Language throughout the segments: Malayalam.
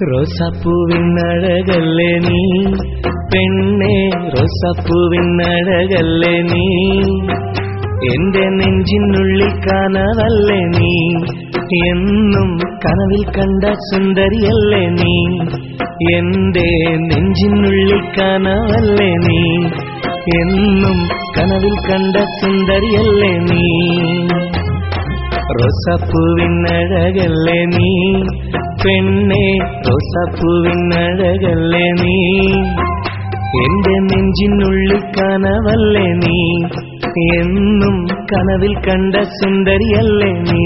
റോസാപ്പൂവിൻ അഴകല്ലേ നീ? പെണ്ണെ റോസാപ്പൂവിൻ അഴകല്ലേ നീ? എന്റെ നെഞ്ചിനുള്ളിൽ കനവല്ലേ നീ? എന്നും കനവിൽ കണ്ട സുന്ദരിയല്ലേ നീ? എന്റെ നെഞ്ചിനുള്ളിൽ കനവല്ലേ നീ? എന്നും കനവിൽ കണ്ട സുന്ദരിയല്ലേ നീ? റോസാപ്പൂവിൻ അഴകല്ലേ നീ? പെണ്ണെ റോസാപ്പൂവിനഴകല്ലേ നീ? എന്റെ നെഞ്ചിനുള്ളിൽ കനവല്ലേ നീ? എന്നും കനവിൽ കണ്ട സുന്ദരിയല്ലേ നീ?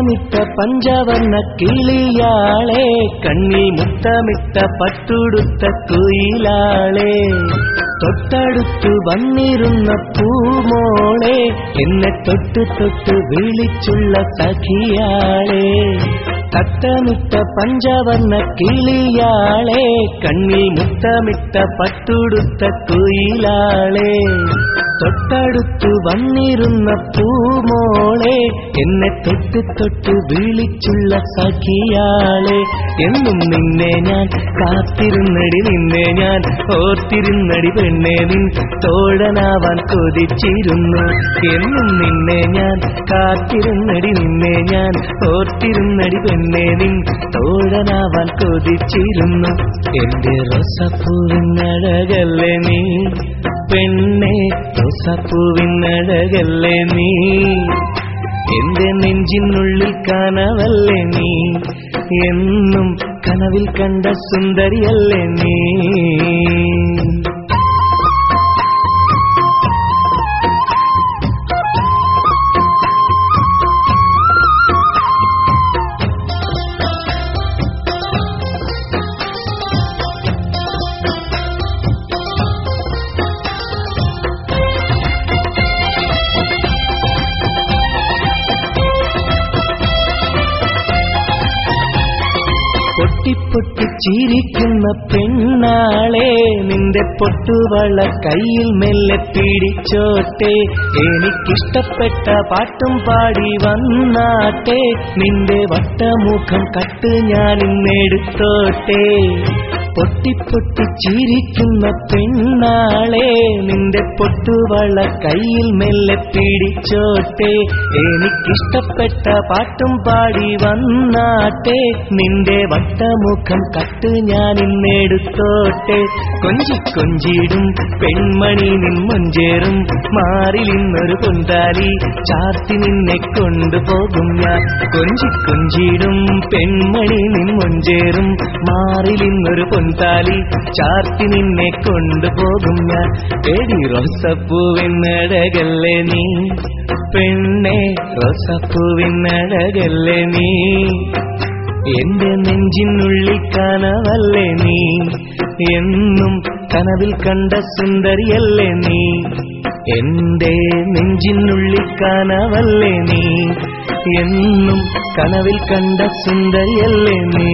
കട്ടമിട്ട പഞ്ചവർണ കിളിയാളെ കണ്ണിൽ മുത്തമിട്ട പട്ടുടുത്ത കുയിലാളെ. തൊട്ടടുത്തു വന്നിരുന്ന പൂമോളെ എന്നെ തൊട്ട് തൊട്ട് വിളിച്ചുള്ള സഖിയാളെ. തട്ടമിട്ട പഞ്ചവർണ കിളിയാളെ കണ്ണിൽ മുത്തമിട്ട പട്ടുടുത്ത കുയിലാളെ. തൊട്ടടുത്തു വന്നിരുന്ന പൂമോളെ എന്നെ തൊട്ട് തൊട്ട് വിളിച്ചുള്ള സഖിയാളെ. എന്നും നിന്നെ ഞാൻ കാത്തിരുന്നടി നിന്നെ ഞാൻ ഓർത്തിരുന്നടി പെണ്ണെ നിൻ തോഴനാവാൻ കൊതിച്ചിരുന്നു. എന്നും നിന്നെ ഞാൻ കാത്തിരുന്നടി നിന്നെ ഞാൻ ഓർത്തിരുന്നടി പെണ്ണെ. നിൻ തോഴനാവാൻ കൊതിച്ചിരുന്നു. എന്റെ റോസപ്പൂവിനഴകല്ലേ നീ? പെണ്ണെ റോസപ്പൂവിനഴകല്ലേ നീ? എന്റെ നെഞ്ചിനുള്ളിൽ കനവല്ലേ നീ? എന്നും കനവിൽ കണ്ട സുന്ദരിയല്ലേ നീ? ചിരിക്കുന്ന പെണ്ണാളെ നിന്റെ പൊട്ടുവള കയ്യിൽ മെല്ലെ പിടിച്ചോട്ടെ. എനിക്കിഷ്ടപ്പെട്ട പാട്ടും പാടി വന്നാട്ടെ. നിന്റെ വട്ടമുഖം കട്ട് ഞാൻ ഇന്നെടുത്തോട്ടെ പൊട്ടിപ്പൊട്ടി ചിരിക്കുന്ന പെണ്ണാളെ നിന്റെ പൊട്ടുവള കയ്യിൽ മെല്ലെ പിടിച്ചോട്ടെ. എനിക്കിഷ്ടപ്പെട്ട പാട്ടും പാടി വന്നാട്ടെ. നിന്റെ വട്ടമുഖം കട്ട് ഞാൻ ഇന്നെടുത്തോട്ടെ. കൊഞ്ചി കൊഞ്ചിടും പെൺമണി നിൻ മാറി മാറിൽ ഇന്നൊരു പൊന്താലി ചാർത്തി നിന്നെ കൊണ്ടുപോകും ഞാൻ. കൊഞ്ചി കൊഞ്ചിടും പെൺമണി നിൻ മാറി മാറിൽ ഇന്നൊരു പൊന്താലി ചാർത്തി നിന്നെ കൊണ്ടുപോകും ഞാൻ എടി റോസപ്പൂവിന്നടകല്ലേ നീ? പെണ്ണെ റോസപ്പൂവിന്നടകല്ലേ നീ? എന്റെ നെഞ്ചിനുള്ളിൽ കനവല്ലേ നീ? എന്നും കനവിൽ കണ്ട സുന്ദരിയല്ലേ നീ? എന്റെ നെഞ്ചിനുള്ളിൽ കനവല്ലേ നീ? എന്നും കനവിൽ കണ്ട സുന്ദരിയല്ലേ നീ?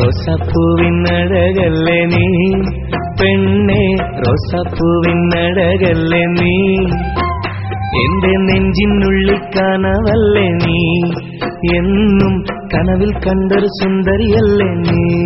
റോസാപ്പൂവിനഴകല്ലേ നീ? പെണ്ണെ റോസാപ്പൂവിനഴകല്ലേ നീ? എന്റെ നെഞ്ചിനുള്ളിൽ കാണവല്ലേ നീ? എന്നും കനവിൽ കണ്ടൊരു സുന്ദരിയല്ലേ നീ?